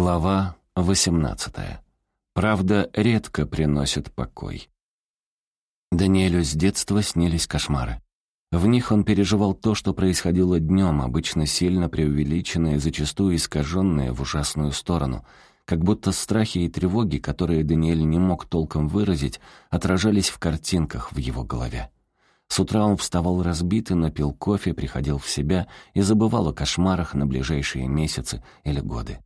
Глава 18. Правда редко приносит покой. Даниэлю с детства снились кошмары. В них он переживал то, что происходило днем, обычно сильно преувеличенное, зачастую искаженное в ужасную сторону, как будто страхи и тревоги, которые Даниэль не мог толком выразить, отражались в картинках в его голове. С утра он вставал разбитый, напил кофе, приходил в себя и забывал о кошмарах на ближайшие месяцы или годы.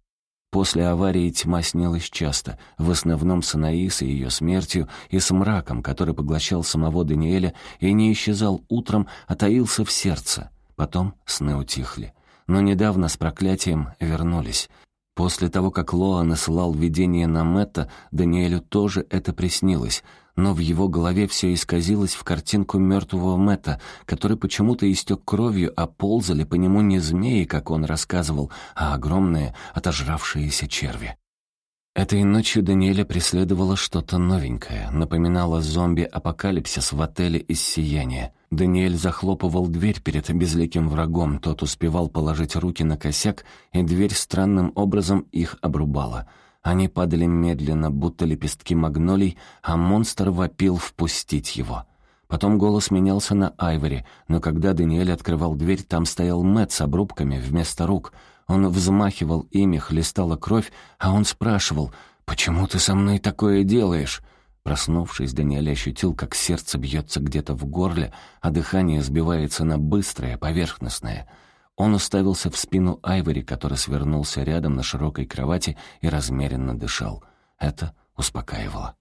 После аварии тьма снилась часто, в основном с Анаисой, ее смертью и с мраком, который поглощал самого Даниэля и не исчезал утром, а таился в сердце. Потом сны утихли. Но недавно с проклятием вернулись. После того, как Лоа насылал видение на Мэтта, Даниэлю тоже это приснилось — но в его голове все исказилось в картинку мертвого Мэтта, который почему-то истек кровью, а ползали по нему не змеи, как он рассказывал, а огромные отожравшиеся черви. Этой ночью Даниэля преследовало что-то новенькое, напоминало зомби-апокалипсис в отеле из сияния. Даниэль захлопывал дверь перед безликим врагом, тот успевал положить руки на косяк, и дверь странным образом их обрубала — они падали медленно, будто лепестки магнолий, а монстр вопил впустить его. Потом голос менялся на Айвори, но когда Даниэль открывал дверь, там стоял Мэтт с обрубками вместо рук. Он взмахивал ими, хлестала кровь, а он спрашивал «Почему ты со мной такое делаешь?» Проснувшись, Даниэль ощутил, как сердце бьется где-то в горле, а дыхание сбивается на быстрое, поверхностное — он уставился в спину Айвори, который свернулся рядом на широкой кровати и размеренно дышал. Это успокаивало.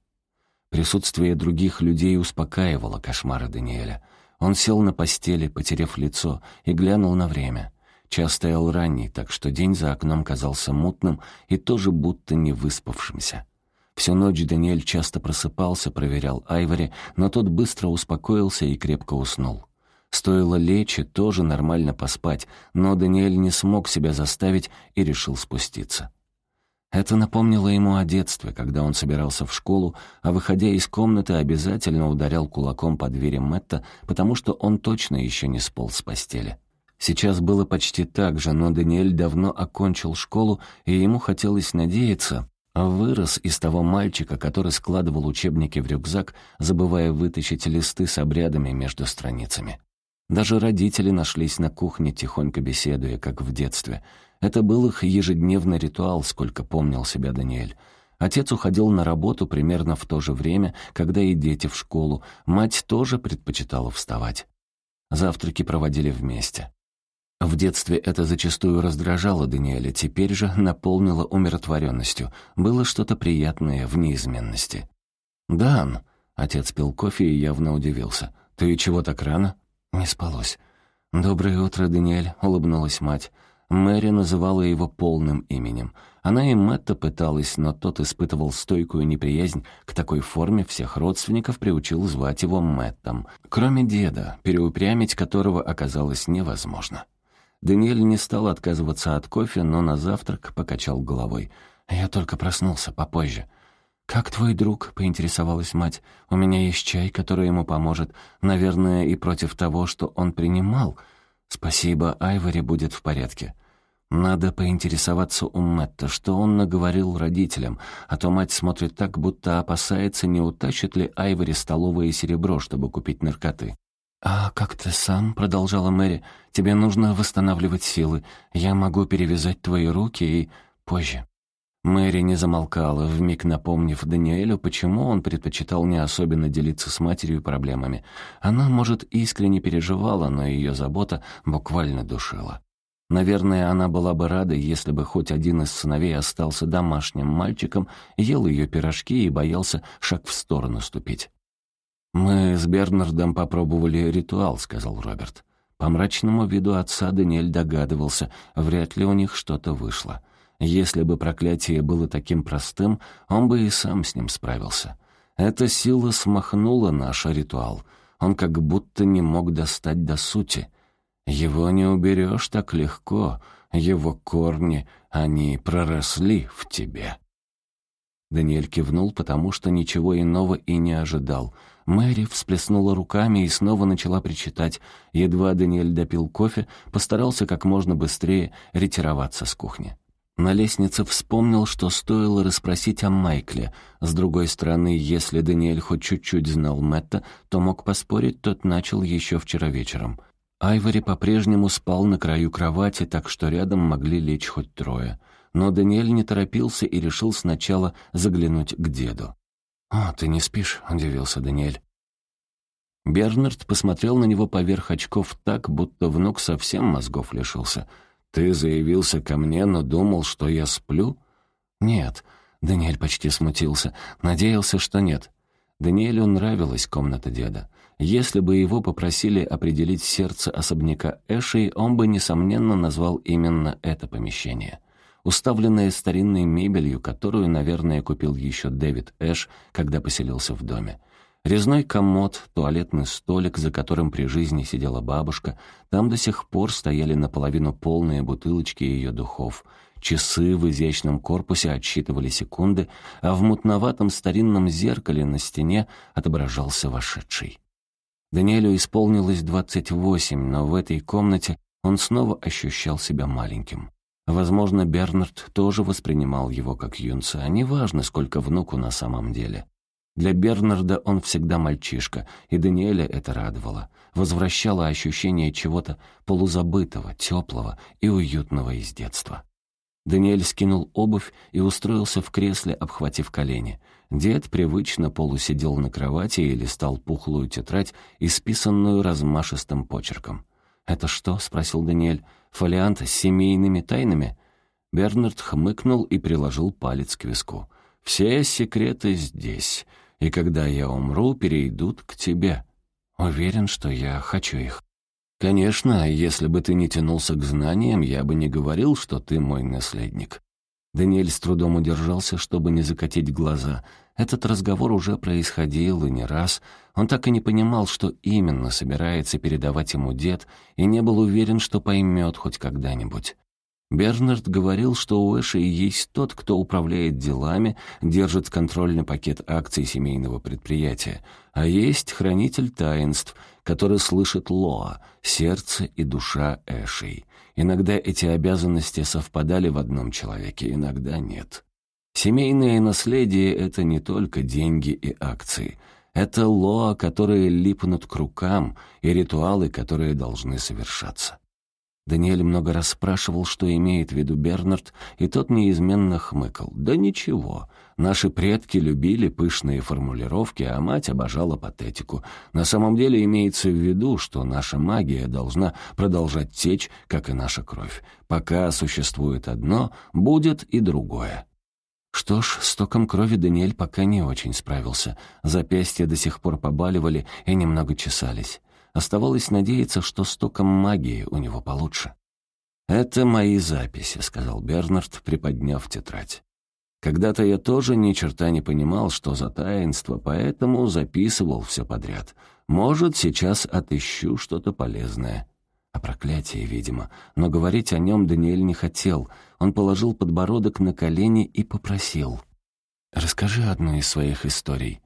Присутствие других людей успокаивало кошмары Даниэля. Он сел на постели, потеряв лицо, и глянул на время. Час стоял ранний, так что день за окном казался мутным и тоже будто не выспавшимся. Всю ночь Даниэль часто просыпался, проверял Айвори, но тот быстро успокоился и крепко уснул. Стоило лечь и тоже нормально поспать, но Даниэль не смог себя заставить и решил спуститься. Это напомнило ему о детстве, когда он собирался в школу, а, выходя из комнаты, обязательно ударял кулаком по двери Мэтта, потому что он точно еще не сполз с постели. Сейчас было почти так же, но Даниэль давно окончил школу, и ему хотелось надеяться, вырос из того мальчика, который складывал учебники в рюкзак, забывая вытащить листы с обрядами между страницами. Даже родители нашлись на кухне, тихонько беседуя, как в детстве. Это был их ежедневный ритуал, сколько помнил себя Даниэль. Отец уходил на работу примерно в то же время, когда и дети в школу. Мать тоже предпочитала вставать. Завтраки проводили вместе. В детстве это зачастую раздражало Даниэля, теперь же наполнило умиротворенностью. Было что-то приятное в неизменности. «Дан», — отец пил кофе и явно удивился, — «ты чего так рано?» Не спалось. «Доброе утро, Даниэль», — улыбнулась мать. Мэри называла его полным именем. Она и Мэтта пыталась, но тот испытывал стойкую неприязнь к такой форме, всех родственников приучил звать его Мэттом. Кроме деда, переупрямить которого оказалось невозможно. Даниэль не стал отказываться от кофе, но на завтрак покачал головой. «Я только проснулся попозже». «Как твой друг?» — поинтересовалась мать. «У меня есть чай, который ему поможет. Наверное, и против того, что он принимал. Спасибо, Айвори будет в порядке». Надо поинтересоваться у Мэтта, что он наговорил родителям, а то мать смотрит так, будто опасается, не утащит ли Айвори столовое серебро, чтобы купить наркоты. «А как ты сам?» — продолжала Мэри. «Тебе нужно восстанавливать силы. Я могу перевязать твои руки и... позже». Мэри не замолкала, вмиг напомнив Даниэлю, почему он предпочитал не особенно делиться с матерью проблемами. Она, может, искренне переживала, но ее забота буквально душила. Наверное, она была бы рада, если бы хоть один из сыновей остался домашним мальчиком, ел ее пирожки и боялся шаг в сторону ступить. «Мы с Бернардом попробовали ритуал», — сказал Роберт. По мрачному виду отца Даниэль догадывался, вряд ли у них что-то вышло. Если бы проклятие было таким простым, он бы и сам с ним справился. Эта сила смахнула наш ритуал. Он как будто не мог достать до сути. Его не уберешь так легко, его корни, они проросли в тебе. Даниэль кивнул, потому что ничего иного и не ожидал. Мэри всплеснула руками и снова начала причитать. Едва Даниэль допил кофе, постарался как можно быстрее ретироваться с кухни. На лестнице вспомнил, что стоило расспросить о Майкле. С другой стороны, если Даниэль хоть чуть-чуть знал Мэтта, то мог поспорить, тот начал еще вчера вечером. Айвори по-прежнему спал на краю кровати, так что рядом могли лечь хоть трое. Но Даниэль не торопился и решил сначала заглянуть к деду. «О, ты не спишь?» — удивился Даниэль. Бернард посмотрел на него поверх очков так, будто внук совсем мозгов лишился — «Ты заявился ко мне, но думал, что я сплю?» «Нет». Даниэль почти смутился. Надеялся, что нет. Даниэлю нравилась комната деда. Если бы его попросили определить сердце особняка Эшей, он бы, несомненно, назвал именно это помещение. Уставленное старинной мебелью, которую, наверное, купил еще Дэвид Эш, когда поселился в доме. Резной комод, туалетный столик, за которым при жизни сидела бабушка, там до сих пор стояли наполовину полные бутылочки ее духов. Часы в изящном корпусе отсчитывали секунды, а в мутноватом старинном зеркале на стене отображался вошедший. Даниэлю исполнилось двадцать восемь, но в этой комнате он снова ощущал себя маленьким. Возможно, Бернард тоже воспринимал его как юнца, а неважно, сколько внуку на самом деле. Для Бернарда он всегда мальчишка, и Даниэля это радовало. Возвращало ощущение чего-то полузабытого, теплого и уютного из детства. Даниэль скинул обувь и устроился в кресле, обхватив колени. Дед привычно полусидел на кровати и листал пухлую тетрадь, исписанную размашистым почерком. «Это что?» — спросил Даниэль. «Фолиант с семейными тайнами?» Бернард хмыкнул и приложил палец к виску. «Все секреты здесь и когда я умру, перейдут к тебе. Уверен, что я хочу их. Конечно, если бы ты не тянулся к знаниям, я бы не говорил, что ты мой наследник. Даниэль с трудом удержался, чтобы не закатить глаза. Этот разговор уже происходил и не раз. Он так и не понимал, что именно собирается передавать ему дед, и не был уверен, что поймет хоть когда-нибудь. Бернард говорил, что у Эши есть тот, кто управляет делами, держит контрольный пакет акций семейного предприятия, а есть хранитель таинств, который слышит Лоа, сердце и душа Эшей. Иногда эти обязанности совпадали в одном человеке, иногда нет. Семейное наследие — это не только деньги и акции. Это Лоа, которые липнут к рукам, и ритуалы, которые должны совершаться. Даниэль много раз спрашивал, что имеет в виду Бернард, и тот неизменно хмыкал. «Да ничего. Наши предки любили пышные формулировки, а мать обожала патетику. На самом деле имеется в виду, что наша магия должна продолжать течь, как и наша кровь. Пока существует одно, будет и другое». Что ж, с током крови Даниэль пока не очень справился. Запястья до сих пор побаливали и немного чесались. Оставалось надеяться, что с током магии у него получше. «Это мои записи», — сказал Бернард, приподняв тетрадь. «Когда-то я тоже ни черта не понимал, что за таинство, поэтому записывал все подряд. Может, сейчас отыщу что-то полезное». О проклятии, видимо. Но говорить о нем Даниэль не хотел. Он положил подбородок на колени и попросил. «Расскажи одну из своих историй.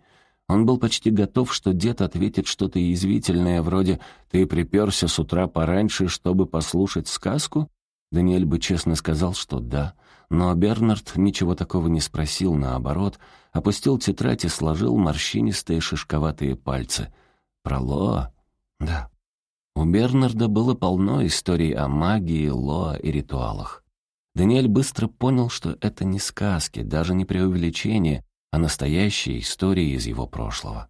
Он был почти готов, что дед ответит что-то язвительное, вроде «Ты приперся с утра пораньше, чтобы послушать сказку?» Даниэль бы честно сказал, что да. Но Бернард ничего такого не спросил, наоборот, опустил тетрадь и сложил морщинистые шишковатые пальцы. «Про Лоа?» «Да». У Бернарда было полно историй о магии, Лоа и ритуалах. Даниэль быстро понял, что это не сказки, даже не преувеличение, а настоящие истории из его прошлого.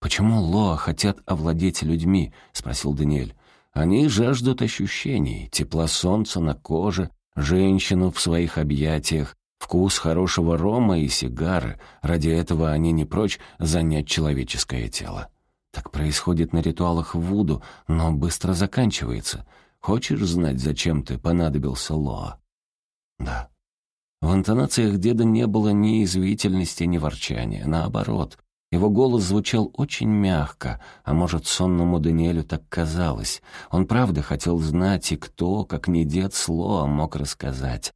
«Почему Лоа хотят овладеть людьми?» — спросил Даниэль. «Они жаждут ощущений, тепла солнца на коже, женщину в своих объятиях, вкус хорошего рома и сигары. Ради этого они не прочь занять человеческое тело. Так происходит на ритуалах Вуду, но быстро заканчивается. Хочешь знать, зачем ты понадобился Лоа?» «Да». В интонациях деда не было ни извительности, ни ворчания. Наоборот, его голос звучал очень мягко, а может, сонному Даниэлю так казалось. Он правда хотел знать, и кто, как не дед Слоа, мог рассказать.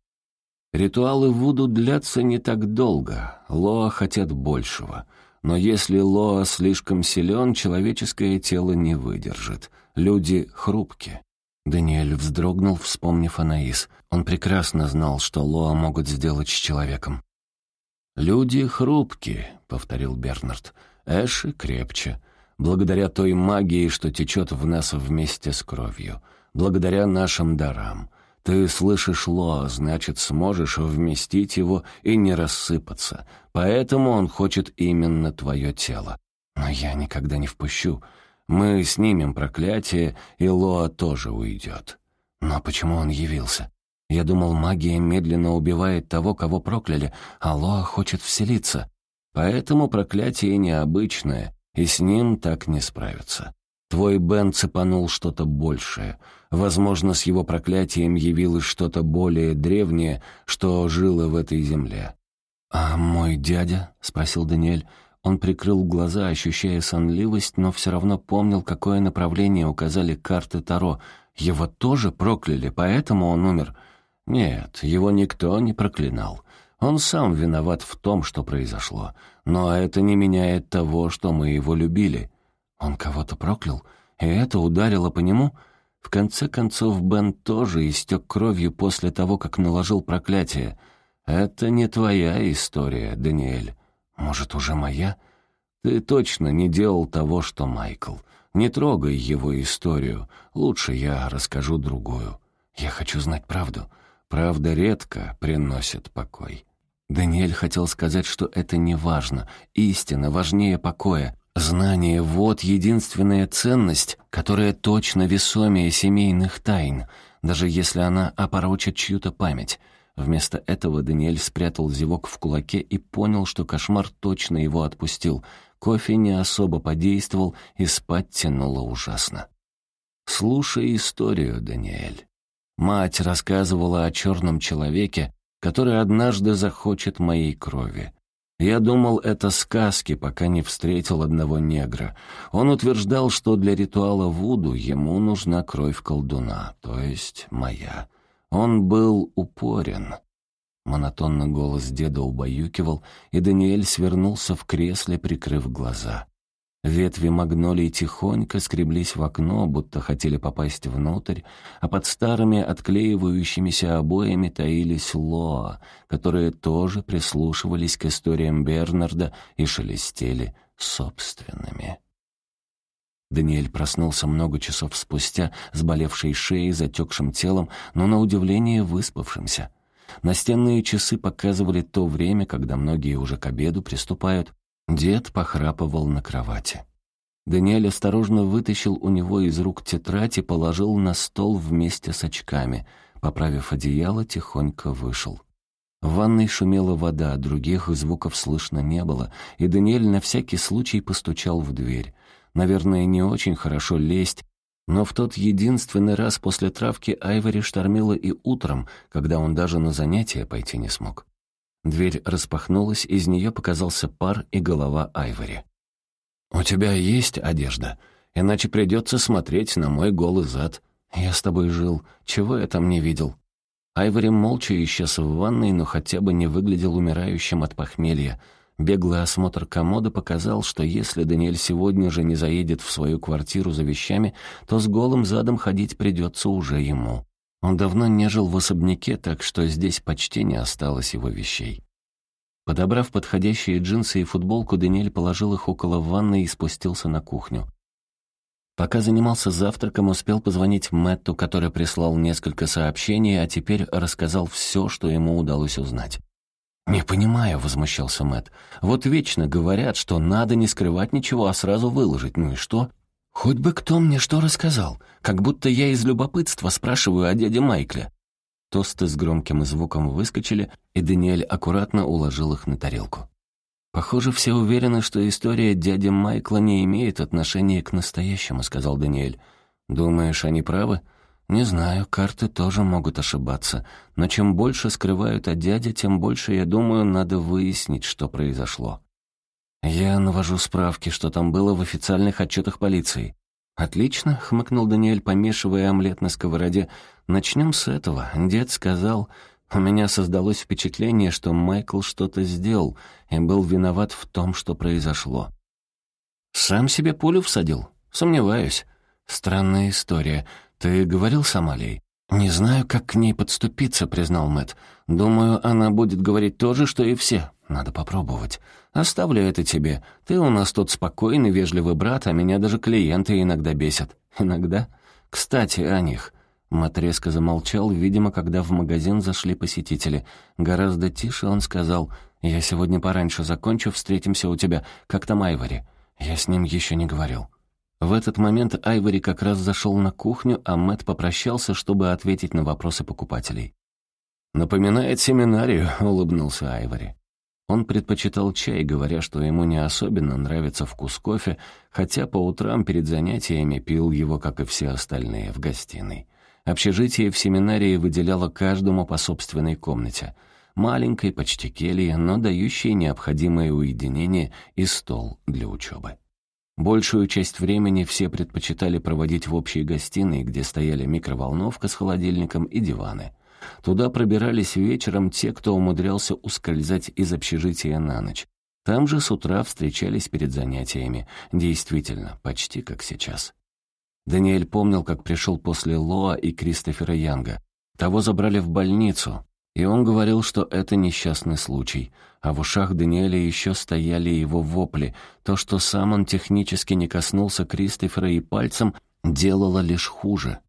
Ритуалы Вуду длятся не так долго, Лоа хотят большего. Но если Лоа слишком силен, человеческое тело не выдержит. Люди хрупки. Даниэль вздрогнул, вспомнив Анаис. Он прекрасно знал, что Лоа могут сделать с человеком. «Люди хрупкие», — повторил Бернард. «Эши крепче. Благодаря той магии, что течет в нас вместе с кровью. Благодаря нашим дарам. Ты слышишь Лоа, значит, сможешь вместить его и не рассыпаться. Поэтому он хочет именно твое тело. Но я никогда не впущу. Мы снимем проклятие, и Лоа тоже уйдет. Но почему он явился? Я думал, магия медленно убивает того, кого прокляли, а Лоа хочет вселиться. Поэтому проклятие необычное, и с ним так не справиться. Твой Бен цепанул что-то большее. Возможно, с его проклятием явилось что-то более древнее, что жило в этой земле. «А мой дядя?» — спросил Даниэль. Он прикрыл глаза, ощущая сонливость, но все равно помнил, какое направление указали карты Таро. Его тоже прокляли, поэтому он умер. Нет, его никто не проклинал. Он сам виноват в том, что произошло. Но это не меняет того, что мы его любили. Он кого-то проклял, и это ударило по нему. В конце концов, Бен тоже истек кровью после того, как наложил проклятие. Это не твоя история, Даниэль. Может, уже моя? Ты точно не делал того, что Майкл. Не трогай его историю. Лучше я расскажу другую. Я хочу знать правду. Правда редко приносит покой. Даниэль хотел сказать, что это не важно. Истина важнее покоя. Знание — вот единственная ценность, которая точно весомее семейных тайн, даже если она опорочит чью-то память. Вместо этого Даниэль спрятал зевок в кулаке и понял, что кошмар точно его отпустил. Кофе не особо подействовал, и спать тянуло ужасно. «Слушай историю, Даниэль». Мать рассказывала о черном человеке, который однажды захочет моей крови. Я думал, это сказки, пока не встретил одного негра. Он утверждал, что для ритуала Вуду ему нужна кровь колдуна, то есть моя. Он был упорен. Монотонно голос деда убаюкивал, и Даниэль свернулся в кресле, прикрыв глаза. Ветви магнолий тихонько скреблись в окно, будто хотели попасть внутрь, а под старыми отклеивающимися обоями таились лоа, которые тоже прислушивались к историям Бернарда и шелестели собственными. Даниэль проснулся много часов спустя с болевшей шеей, затекшим телом, но на удивление выспавшимся. Настенные часы показывали то время, когда многие уже к обеду приступают, Дед похрапывал на кровати. Даниэль осторожно вытащил у него из рук тетрадь и положил на стол вместе с очками. Поправив одеяло, тихонько вышел. В ванной шумела вода, других звуков слышно не было, и Даниэль на всякий случай постучал в дверь. Наверное, не очень хорошо лезть, но в тот единственный раз после травки Айвори штормило и утром, когда он даже на занятия пойти не смог. Дверь распахнулась, из нее показался пар и голова Айвори. «У тебя есть одежда? Иначе придется смотреть на мой голый зад. Я с тобой жил. Чего я там не видел?» Айвори молча исчез в ванной, но хотя бы не выглядел умирающим от похмелья. Беглый осмотр комода показал, что если Даниэль сегодня же не заедет в свою квартиру за вещами, то с голым задом ходить придется уже ему. Он давно не жил в особняке, так что здесь почти не осталось его вещей. Подобрав подходящие джинсы и футболку, Даниэль положил их около ванны и спустился на кухню. Пока занимался завтраком, успел позвонить Мэтту, который прислал несколько сообщений, а теперь рассказал все, что ему удалось узнать. «Не понимаю», — возмущался Мэтт. «Вот вечно говорят, что надо не скрывать ничего, а сразу выложить. Ну и что? «Хоть бы кто мне что рассказал, как будто я из любопытства спрашиваю о дяде Майкле». Тосты с громким звуком выскочили, и Даниэль аккуратно уложил их на тарелку. «Похоже, все уверены, что история дяди Майкла не имеет отношения к настоящему», — сказал Даниэль. «Думаешь, они правы?» «Не знаю, карты тоже могут ошибаться, но чем больше скрывают о дяде, тем больше, я думаю, надо выяснить, что произошло». «Я навожу справки, что там было в официальных отчетах полиции». «Отлично», — хмыкнул Даниэль, помешивая омлет на сковороде. «Начнем с этого. Дед сказал, у меня создалось впечатление, что Майкл что-то сделал и был виноват в том, что произошло». «Сам себе пулю всадил? Сомневаюсь. Странная история. «Ты говорил с Амалией?» «Не знаю, как к ней подступиться», — признал Мэт. «Думаю, она будет говорить то же, что и все. Надо попробовать. Оставлю это тебе. Ты у нас тут спокойный, вежливый брат, а меня даже клиенты иногда бесят». «Иногда?» «Кстати, о них». Мэт резко замолчал, видимо, когда в магазин зашли посетители. Гораздо тише он сказал, «Я сегодня пораньше закончу, встретимся у тебя. Как там Айвори?» Я с ним еще не говорил. В этот момент Айвори как раз зашел на кухню, а Мэт попрощался, чтобы ответить на вопросы покупателей. «Напоминает семинарию», — улыбнулся Айвори. Он предпочитал чай, говоря, что ему не особенно нравится вкус кофе, хотя по утрам перед занятиями пил его, как и все остальные, в гостиной. Общежитие в семинарии выделяло каждому по собственной комнате. Маленькой, почти келье, но дающей необходимое уединение и стол для учебы. Большую часть времени все предпочитали проводить в общей гостиной, где стояли микроволновка с холодильником и диваны. Туда пробирались вечером те, кто умудрялся ускользать из общежития на ночь. Там же с утра встречались перед занятиями. Действительно, почти как сейчас. Даниэль помнил, как пришел после Лоа и Кристофера Янга. Того забрали в больницу, и он говорил, что это несчастный случай, а в ушах Даниэля еще стояли его вопли. То, что сам он технически не коснулся Кристофера и пальцем, делало лишь хуже.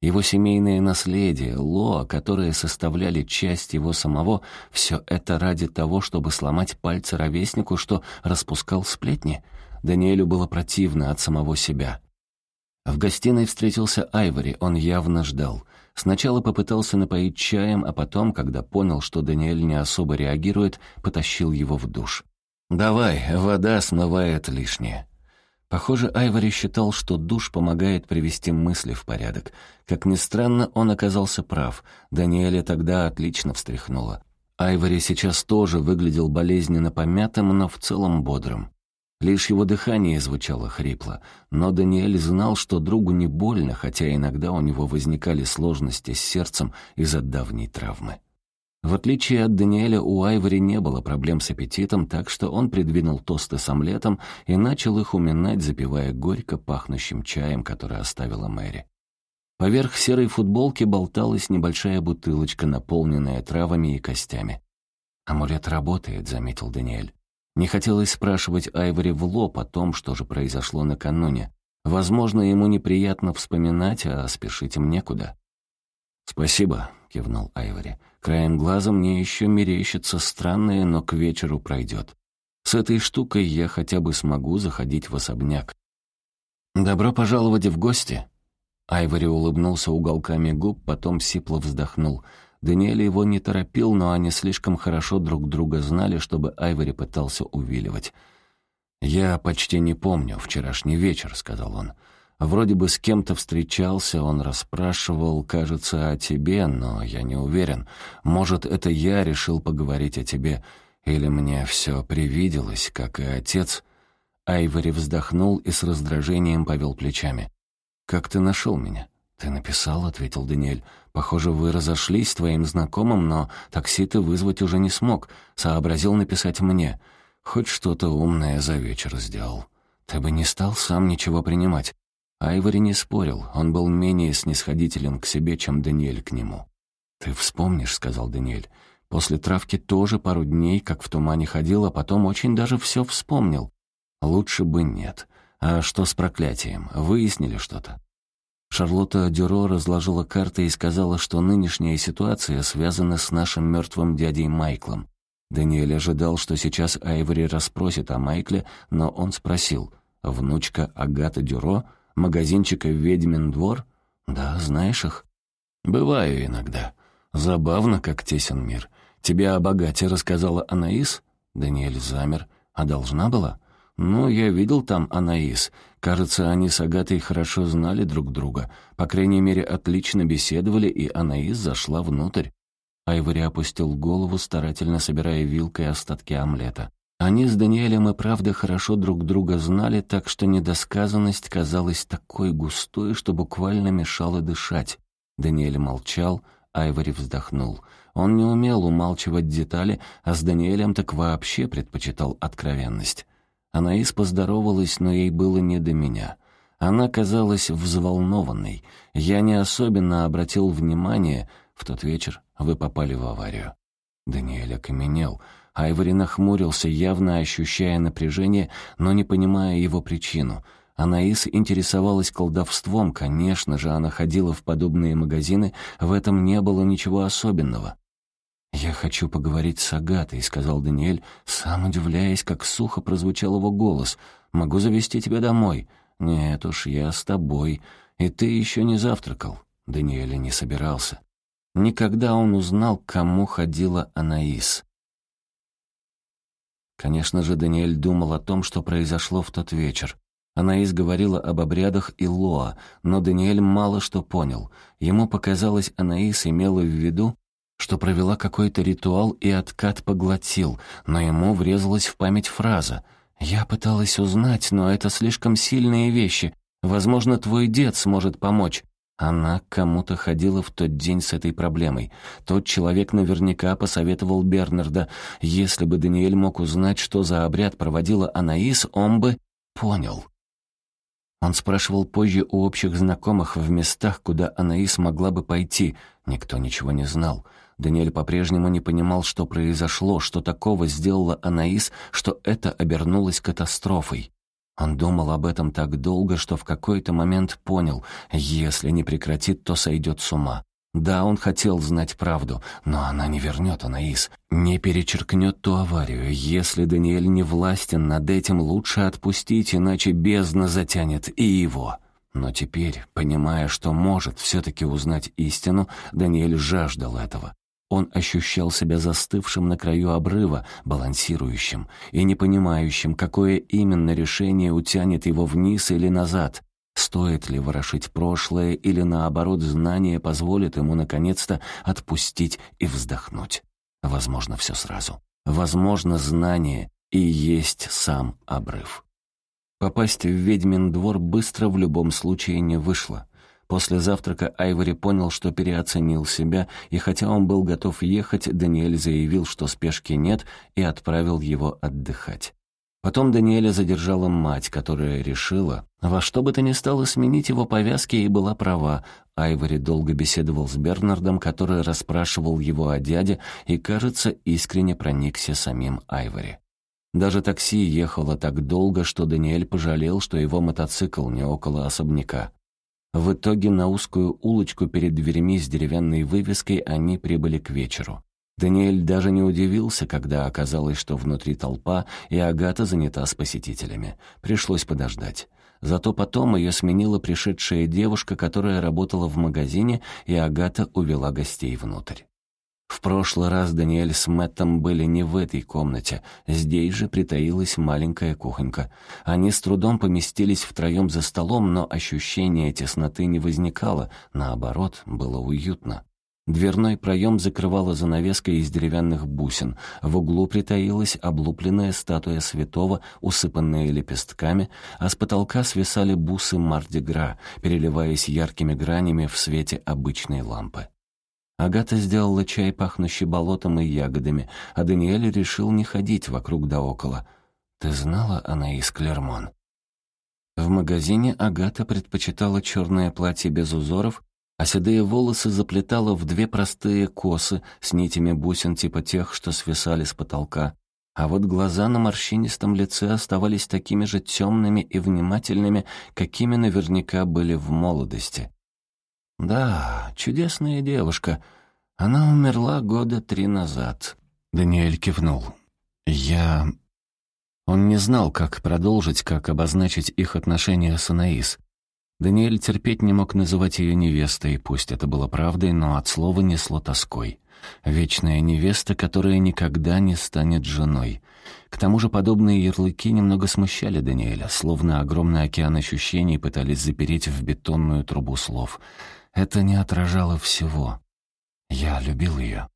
Его семейное наследие, Лоа, которые составляли часть его самого, все это ради того, чтобы сломать пальцы ровеснику, что распускал сплетни. Даниэлю было противно от самого себя. В гостиной встретился Айвори, он явно ждал — Сначала попытался напоить чаем, а потом, когда понял, что Даниэль не особо реагирует, потащил его в душ. «Давай, вода смывает лишнее». Похоже, Айвори считал, что душ помогает привести мысли в порядок. Как ни странно, он оказался прав. Даниэля тогда отлично встряхнуло. Айвори сейчас тоже выглядел болезненно помятым, но в целом бодрым. Лишь его дыхание звучало хрипло, но Даниэль знал, что другу не больно, хотя иногда у него возникали сложности с сердцем из-за давней травмы. В отличие от Даниэля, у Айвори не было проблем с аппетитом, так что он придвинул тосты с омлетом и начал их уминать, запивая горько пахнущим чаем, который оставила Мэри. Поверх серой футболки болталась небольшая бутылочка, наполненная травами и костями. «Амулет работает», — заметил Даниэль. Не хотелось спрашивать Айвори в лоб о том, что же произошло накануне. Возможно, ему неприятно вспоминать, а спешить им некуда. «Спасибо», — кивнул Айвори. «Краем глаза мне еще мерещится странное, но к вечеру пройдет. С этой штукой я хотя бы смогу заходить в особняк». «Добро пожаловать в гости!» Айвори улыбнулся уголками губ, потом сипло вздохнул — Даниэль его не торопил, но они слишком хорошо друг друга знали, чтобы Айвори пытался увиливать. «Я почти не помню вчерашний вечер», — сказал он. «Вроде бы с кем-то встречался, он расспрашивал, кажется, о тебе, но я не уверен. Может, это я решил поговорить о тебе, или мне все привиделось, как и отец». Айвори вздохнул и с раздражением повел плечами. «Как ты нашел меня?» «Ты написал», — ответил Даниэль. «Похоже, вы разошлись с твоим знакомым, но такси ты вызвать уже не смог. Сообразил написать мне. Хоть что-то умное за вечер сделал. Ты бы не стал сам ничего принимать». Айвори не спорил, он был менее снисходителен к себе, чем Даниэль к нему. «Ты вспомнишь», — сказал Даниэль. «После травки тоже пару дней, как в тумане ходил, а потом очень даже все вспомнил. Лучше бы нет. А что с проклятием? Выяснили что-то?» Шарлотта Дюро разложила карты и сказала, что нынешняя ситуация связана с нашим мертвым дядей Майклом. Даниэль ожидал, что сейчас Айвори расспросит о Майкле, но он спросил, «Внучка Агата Дюро? Магазинчика «Ведьмин двор»?» «Да, знаешь их?» «Бываю иногда. Забавно, как тесен мир. Тебе о богате рассказала Анаис?» Даниэль замер. «А должна была?» «Ну, я видел там Анаис. Кажется, они с Агатой хорошо знали друг друга. По крайней мере, отлично беседовали, и Анаис зашла внутрь». Айвори опустил голову, старательно собирая вилкой остатки омлета. Они с Даниэлем и правда хорошо друг друга знали, так что недосказанность казалась такой густой, что буквально мешала дышать. Даниэль молчал, Айвори вздохнул. Он не умел умалчивать детали, а с Даниэлем так вообще предпочитал откровенность. Анаис поздоровалась, но ей было не до меня. Она казалась взволнованной. Я не особенно обратил внимание. В тот вечер вы попали в аварию. Даниэль окаменел. Айвори нахмурился, явно ощущая напряжение, но не понимая его причину. Анаис интересовалась колдовством, конечно же, она ходила в подобные магазины, в этом не было ничего особенного. «Я хочу поговорить с Агатой», — сказал Даниэль, сам удивляясь, как сухо прозвучал его голос. «Могу завести тебя домой». «Нет уж, я с тобой. И ты еще не завтракал». Даниэль не собирался. Никогда он узнал, кому ходила Анаис. Конечно же, Даниэль думал о том, что произошло в тот вечер. Анаис говорила об обрядах и Лоа, но Даниэль мало что понял. Ему показалось, Анаис имела в виду, что провела какой-то ритуал и откат поглотил, но ему врезалась в память фраза «Я пыталась узнать, но это слишком сильные вещи. Возможно, твой дед сможет помочь». Она кому-то ходила в тот день с этой проблемой. Тот человек наверняка посоветовал Бернарда. Если бы Даниэль мог узнать, что за обряд проводила Анаис, он бы понял. Он спрашивал позже у общих знакомых в местах, куда Анаис могла бы пойти. Никто ничего не знал. Даниэль по-прежнему не понимал, что произошло, что такого сделала Анаис, что это обернулось катастрофой. Он думал об этом так долго, что в какой-то момент понял, если не прекратит, то сойдет с ума. Да, он хотел знать правду, но она не вернет Анаис, не перечеркнет ту аварию. Если Даниэль не властен над этим, лучше отпустить, иначе бездна затянет и его. Но теперь, понимая, что может все-таки узнать истину, Даниэль жаждал этого. Он ощущал себя застывшим на краю обрыва, балансирующим и не понимающим, какое именно решение утянет его вниз или назад. Стоит ли ворошить прошлое или, наоборот, знание позволит ему, наконец-то, отпустить и вздохнуть? Возможно, все сразу. Возможно, знание и есть сам обрыв. Попасть в ведьмин двор быстро в любом случае не вышло. После завтрака Айвори понял, что переоценил себя, и хотя он был готов ехать, Даниэль заявил, что спешки нет, и отправил его отдыхать. Потом Даниэля задержала мать, которая решила, во что бы то ни стало сменить его повязки, и была права. Айвори долго беседовал с Бернардом, который расспрашивал его о дяде и, кажется, искренне проникся самим Айвори. Даже такси ехало так долго, что Даниэль пожалел, что его мотоцикл не около особняка. В итоге на узкую улочку перед дверями с деревянной вывеской они прибыли к вечеру. Даниэль даже не удивился, когда оказалось, что внутри толпа, и Агата занята с посетителями. Пришлось подождать. Зато потом ее сменила пришедшая девушка, которая работала в магазине, и Агата увела гостей внутрь. В прошлый раз Даниэль с Мэттом были не в этой комнате. Здесь же притаилась маленькая кухонька. Они с трудом поместились втроем за столом, но ощущение тесноты не возникало. Наоборот, было уютно. Дверной проем закрывала занавеска из деревянных бусин. В углу притаилась облупленная статуя святого, усыпанная лепестками, а с потолка свисали бусы Мардигра, переливаясь яркими гранями в свете обычной лампы. Агата сделала чай, пахнущий болотом и ягодами, а Даниэль решил не ходить вокруг да около. «Ты знала, она из Клермон?» В магазине Агата предпочитала черное платье без узоров, а седые волосы заплетала в две простые косы с нитями бусин типа тех, что свисали с потолка. А вот глаза на морщинистом лице оставались такими же темными и внимательными, какими наверняка были в молодости. «Да, чудесная девушка. Она умерла года три назад». Даниэль кивнул. «Я...» Он не знал, как продолжить, как обозначить их отношения с Анаис. Даниэль терпеть не мог называть ее невестой, пусть это было правдой, но от слова несло тоской. Вечная невеста, которая никогда не станет женой. К тому же подобные ярлыки немного смущали Даниэля, словно огромный океан ощущений пытались запереть в бетонную трубу слов — это не отражало всего. Я любил ее.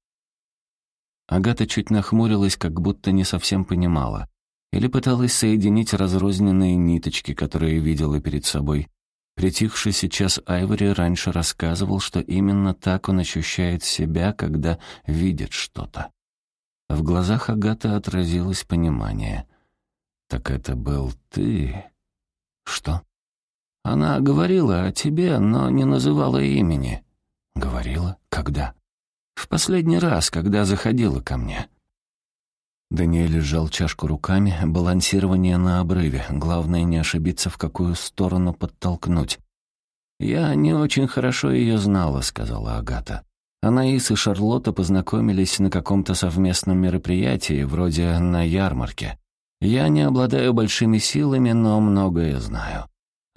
Агата чуть нахмурилась, как будто не совсем понимала. Или пыталась соединить разрозненные ниточки, которые видела перед собой. Притихший сейчас Айвори раньше рассказывал, что именно так он ощущает себя, когда видит что-то. В глазах Агаты отразилось понимание. «Так это был ты?» «Что?» Она говорила о тебе, но не называла имени». «Говорила? Когда?» «В последний раз, когда заходила ко мне». Даниэль сжал чашку руками, балансирование на обрыве. Главное, не ошибиться, в какую сторону подтолкнуть. «Я не очень хорошо ее знала», — сказала Агата. Анаис и Шарлотта познакомились на каком-то совместном мероприятии, вроде на ярмарке. Я не обладаю большими силами, но многое знаю.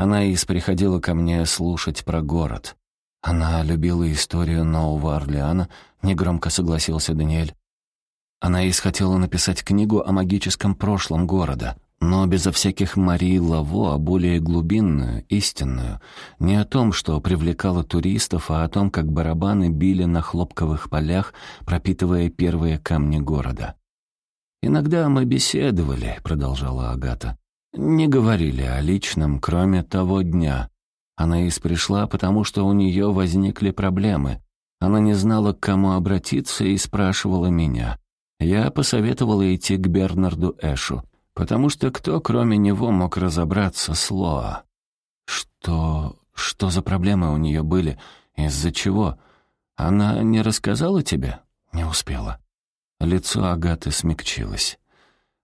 Анаис приходила ко мне слушать про город. Она любила историю Нового Орлеана, негромко согласился Даниэль. Анаис хотела написать книгу о магическом прошлом города, но безо всяких Марии Лаво, а более глубинную, истинную. Не о том, что привлекало туристов, а о том, как барабаны били на хлопковых полях, пропитывая первые камни города. «Иногда мы беседовали», — продолжала Агата. «Не говорили о личном, кроме того дня. Анаис пришла, потому что у нее возникли проблемы. Она не знала, к кому обратиться, и спрашивала меня. Я посоветовала идти к Бернарду Эшу, потому что кто, кроме него, мог разобраться с Лоа? Что... что за проблемы у нее были? Из-за чего? Она не рассказала тебе? Не успела. Лицо Агаты смягчилось.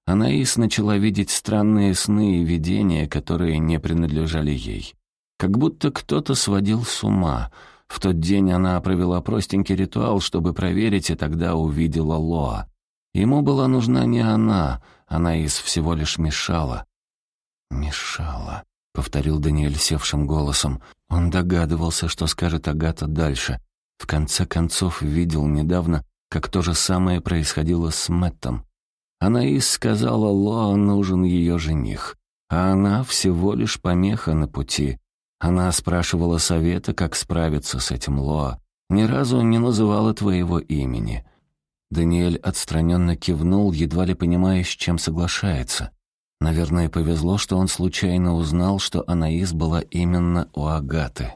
Анаис начала видеть странные сны и видения, которые не принадлежали ей. Как будто кто-то сводил с ума. В тот день она провела простенький ритуал, чтобы проверить, и тогда увидела Лоа. Ему была нужна не она, из всего лишь мешала. «Мешала», — повторил Даниэль севшим голосом. Он догадывался, что скажет Агата дальше. В конце концов, видел недавно, как то же самое происходило с Мэттом. Анаис сказала, Лоа нужен ее жених, а она всего лишь помеха на пути. Она спрашивала совета, как справиться с этим Лоа. Ни разу не называла твоего имени. Даниэль отстраненно кивнул, едва ли понимая, с чем соглашается. Наверное, повезло, что он случайно узнал, что Анаис была именно у Агаты.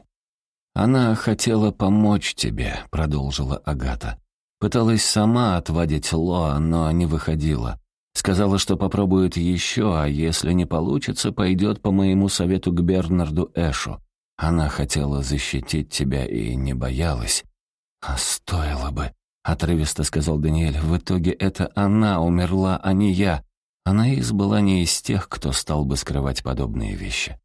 «Она хотела помочь тебе», — продолжила Агата. Пыталась сама отводить Лоа, но не выходила. Сказала, что попробует еще, а если не получится, пойдет по моему совету к Бернарду Эшу. Она хотела защитить тебя и не боялась. А стоило бы. — отрывисто сказал Даниэль. «В итоге это она умерла, а не я. Анаис была не из тех, кто стал бы скрывать подобные вещи.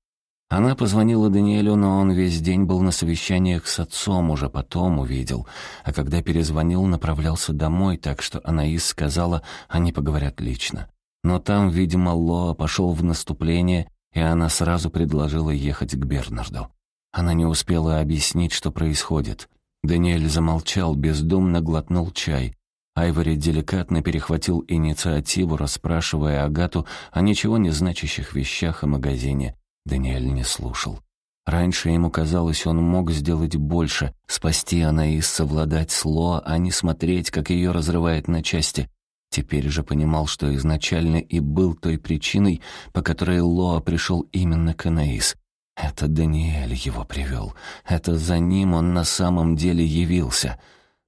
Она позвонила Даниэлю, но он весь день был на совещаниях с отцом, уже потом увидел. А когда перезвонил, направлялся домой, так что Анаис сказала, они поговорят лично. Но там, видимо, Лоа пошел в наступление, и она сразу предложила ехать к Бернарду. Она не успела объяснить, что происходит. Даниэль замолчал, бездумно глотнул чай. Айвори деликатно перехватил инициативу, расспрашивая Агату о ничего не значащих вещах о магазине. Даниэль не слушал. Раньше ему казалось, он мог сделать больше, спасти Анаис, совладать с Лоа, а не смотреть, как ее разрывает на части. Теперь же понимал, что изначально и был той причиной, по которой Лоа пришел именно к Анаис. Это Даниэль его привел. Это за ним он на самом деле явился.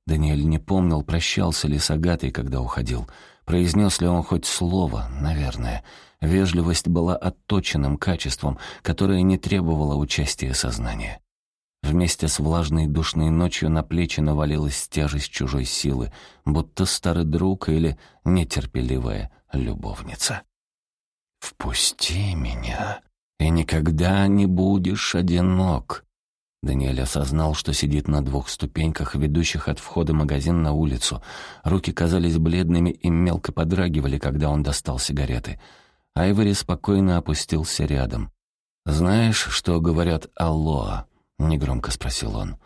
Даниэль не помнил, прощался ли с Агатой, когда уходил. Произнес ли он хоть слово, наверное. Вежливость была отточенным качеством, которое не требовало участия сознания. Вместе с влажной душной ночью на плечи навалилась тяжесть чужой силы, будто старый друг или нетерпеливая любовница. «Впусти меня», и никогда не будешь одинок». Даниэль осознал, что сидит на двух ступеньках, ведущих от входа магазин на улицу. Руки казались бледными и мелко подрагивали, когда он достал сигареты. Айвори спокойно опустился рядом. «Знаешь, что говорят «Аллоа»?» — негромко спросил он.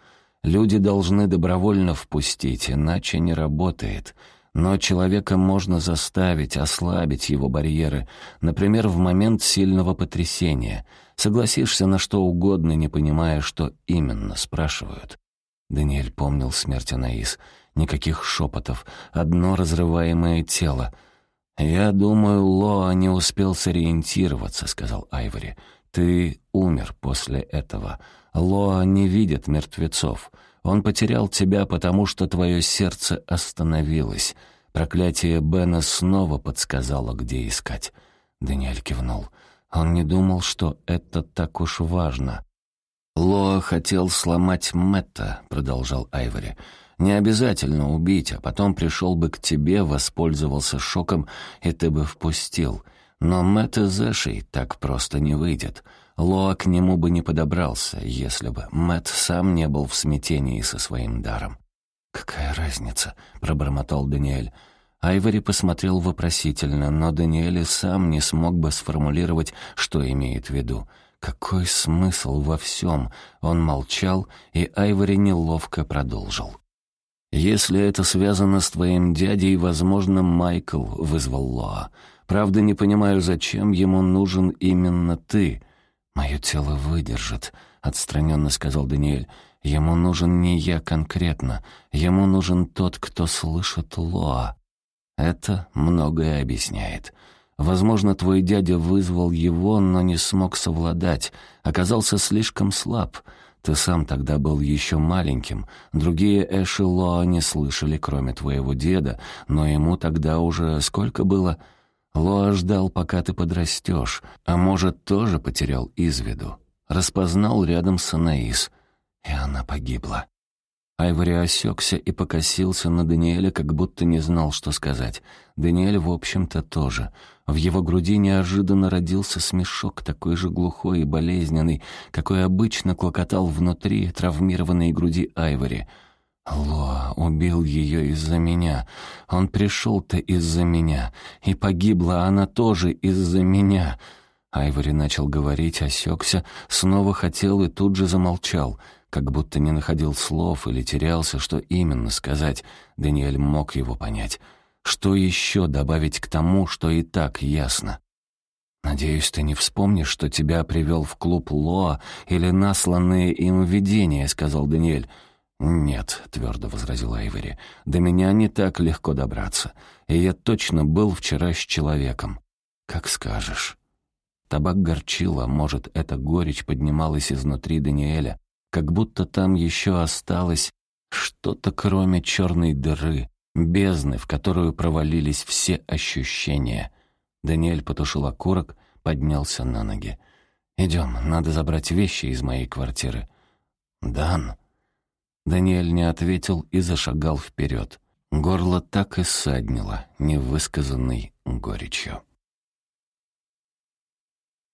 «Люди должны добровольно впустить, иначе не работает. Но человека можно заставить, ослабить его барьеры, например, в момент сильного потрясения. Согласишься на что угодно, не понимая, что именно спрашивают. Даниэль помнил смерть Анаис. Никаких шепотов, одно разрываемое тело. «Я думаю, Лоа не успел сориентироваться», — сказал Айвори. «Ты умер после этого. Лоа не видит мертвецов. Он потерял тебя, потому что твое сердце остановилось. Проклятие Бена снова подсказало, где искать. Даниэль кивнул. Он не думал, что это так уж важно. «Лоа хотел сломать Мэтта», — продолжал Айвори. «Не обязательно убить, а потом пришел бы к тебе, воспользовался шоком, и ты бы впустил. Но Мэтта Зэшей так просто не выйдет. Лоа к нему бы не подобрался, если бы Мэтт сам не был в смятении со своим даром». «Какая разница?» — пробормотал Даниэль. Айвори посмотрел вопросительно, но Даниэль сам не смог бы сформулировать, что имеет в виду. Какой смысл во всем? Он молчал, и Айвори неловко продолжил. «Если это связано с твоим дядей, возможно, Майкл вызвал Лоа. Правда, не понимаю, зачем ему нужен именно ты. Мое тело выдержит», — отстраненно сказал Даниэль. «Ему нужен не я конкретно. Ему нужен тот, кто слышит Лоа. Это многое объясняет». Возможно, твой дядя вызвал его, но не смог совладать, оказался слишком слаб. Ты сам тогда был еще маленьким. Другие Эшелоа не слышали, кроме твоего деда, но ему тогда уже сколько было? Лоа ждал, пока ты подрастешь, а может, тоже потерял из виду. Распознал рядом с Анаис, и она погибла. Айвори осекся и покосился на Даниэля, как будто не знал, что сказать. Даниэль, в общем-то, тоже. В его груди неожиданно родился смешок, такой же глухой и болезненный, какой обычно клокотал внутри травмированной груди Айвори. Ло убил ее из-за меня. Он пришел-то из-за меня. И погибла она тоже из-за меня. Айвори начал говорить, осекся, снова хотел и тут же замолчал — как будто не находил слов или терялся, что именно сказать. Даниэль мог его понять. Что еще добавить к тому, что и так ясно? «Надеюсь, ты не вспомнишь, что тебя привел в клуб Лоа или насланные им видения», — сказал Даниэль. «Нет», — твердо возразил Айвери, — «до меня не так легко добраться, и я точно был вчера с человеком». «Как скажешь». Табак горчил, а может, эта горечь поднималась изнутри Даниэля, как будто там еще осталось что-то кроме черной дыры, бездны, в которую провалились все ощущения. Даниэль потушил окурок, поднялся на ноги. «Идем, надо забрать вещи из моей квартиры». «Дан». Даниэль не ответил и зашагал вперед. Горло так и ссаднило, невысказанной горечью.